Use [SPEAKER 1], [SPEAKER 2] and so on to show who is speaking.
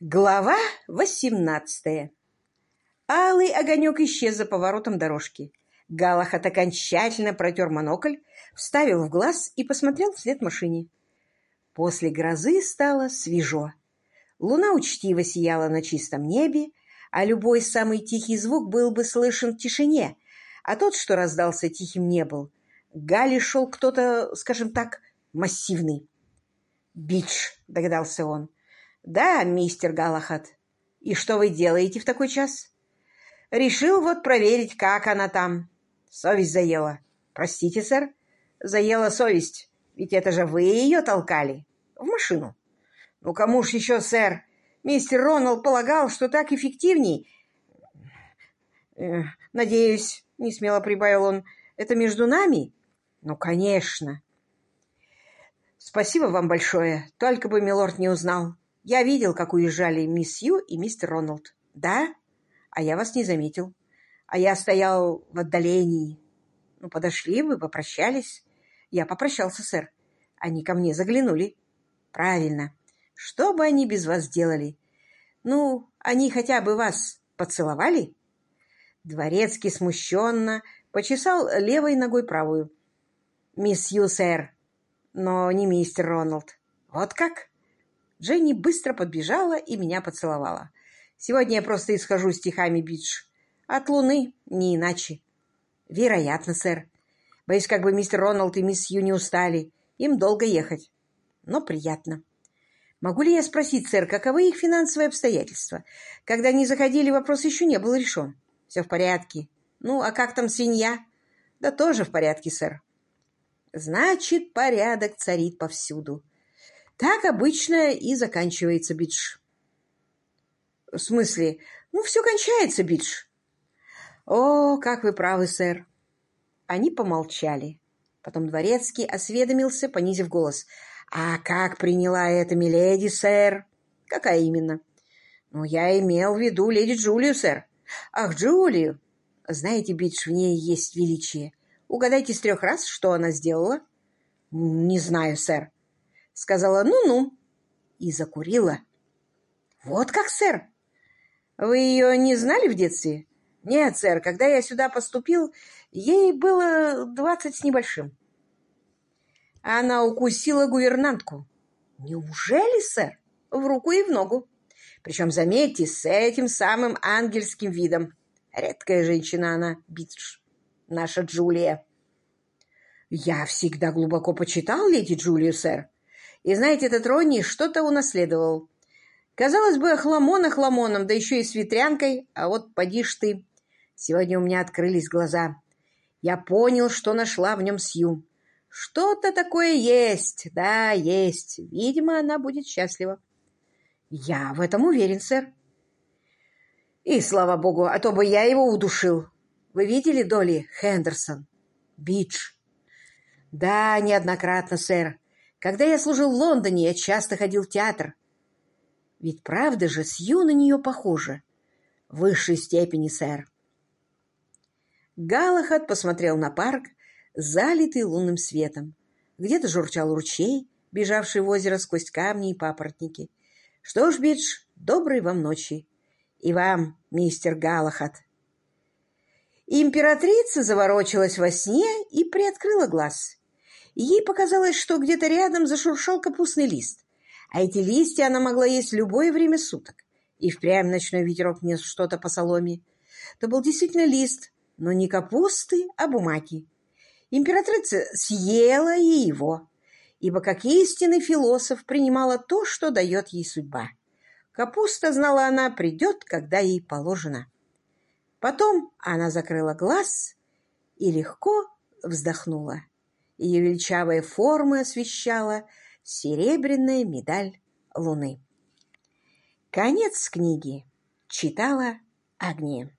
[SPEAKER 1] Глава восемнадцатая. Алый огонек исчез за поворотом дорожки. Галахат окончательно протер монокль, вставил в глаз и посмотрел вслед машине. После грозы стало свежо. Луна учтиво сияла на чистом небе, а любой самый тихий звук был бы слышен в тишине, а тот, что раздался тихим, не был. Гали шел кто-то, скажем так, массивный. «Бич», — догадался он, — «Да, мистер Галахат. И что вы делаете в такой час?» «Решил вот проверить, как она там. Совесть заела. Простите, сэр, заела совесть. Ведь это же вы ее толкали. В машину». «Ну, кому ж еще, сэр? Мистер Роналд полагал, что так эффективней». «Э, «Надеюсь», — несмело прибавил он, — «это между нами?» «Ну, конечно». «Спасибо вам большое. Только бы милорд не узнал. Я видел, как уезжали мисс Ю и мистер Роналд. Да? А я вас не заметил. А я стоял в отдалении. Ну, подошли вы, попрощались. Я попрощался, сэр. Они ко мне заглянули. Правильно. Что бы они без вас делали? Ну, они хотя бы вас поцеловали? Дворецкий смущенно почесал левой ногой правую. «Мисс Ю, сэр, но не мистер Роналд. Вот как?» Дженни быстро подбежала и меня поцеловала. Сегодня я просто исхожу стихами Бидж. От луны, не иначе. Вероятно, сэр. Боюсь, как бы мистер Роналд и мисс Ю не устали. Им долго ехать. Но приятно. Могу ли я спросить, сэр, каковы их финансовые обстоятельства? Когда они заходили, вопрос еще не был решен. Все в порядке. Ну, а как там свинья? Да тоже в порядке, сэр. Значит, порядок царит повсюду. Так обычно и заканчивается бидж. В смысле? Ну, все кончается, бидж. О, как вы правы, сэр. Они помолчали. Потом дворецкий осведомился, понизив голос. «А как приняла это миледи, сэр?» «Какая именно?» «Ну, я имел в виду леди Джулию, сэр». «Ах, Джулию!» «Знаете, Бидж, в ней есть величие. Угадайте с трех раз, что она сделала?» «Не знаю, сэр» сказала «ну-ну» и закурила. «Вот как, сэр! Вы ее не знали в детстве?» «Нет, сэр, когда я сюда поступил, ей было двадцать с небольшим». Она укусила гувернантку. «Неужели, сэр? В руку и в ногу. Причем, заметьте, с этим самым ангельским видом. Редкая женщина она, Бидж, наша Джулия». «Я всегда глубоко почитал леди Джулию, сэр. И знаете, этот Ронни что-то унаследовал. Казалось бы, хламон охламоном, да еще и с ветрянкой, а вот поди ж ты. Сегодня у меня открылись глаза. Я понял, что нашла в нем Сью. Что-то такое есть, да, есть. Видимо, она будет счастлива. Я в этом уверен, сэр. И слава богу, а то бы я его удушил. Вы видели Доли Хендерсон? Бидж. Да, неоднократно, сэр. Когда я служил в Лондоне, я часто ходил в театр. Ведь правда же Сью на нее похожа. В высшей степени, сэр. Галахад посмотрел на парк, залитый лунным светом. Где-то журчал ручей, бежавший в озеро сквозь камни и папоротники. Что ж, Бидж, доброй вам ночи. И вам, мистер Галахад. Императрица заворочилась во сне и приоткрыла глаз ей показалось, что где-то рядом зашуршал капустный лист, а эти листья она могла есть любое время суток. И впрямь ночной ветерок нес что-то по соломе. Это был действительно лист, но не капусты, а бумаги. Императрица съела и его, ибо как истинный философ принимала то, что дает ей судьба. Капуста, знала она, придет, когда ей положено. Потом она закрыла глаз и легко вздохнула. Ее величавые формы освещала серебряная медаль луны. Конец книги. Читала Агния.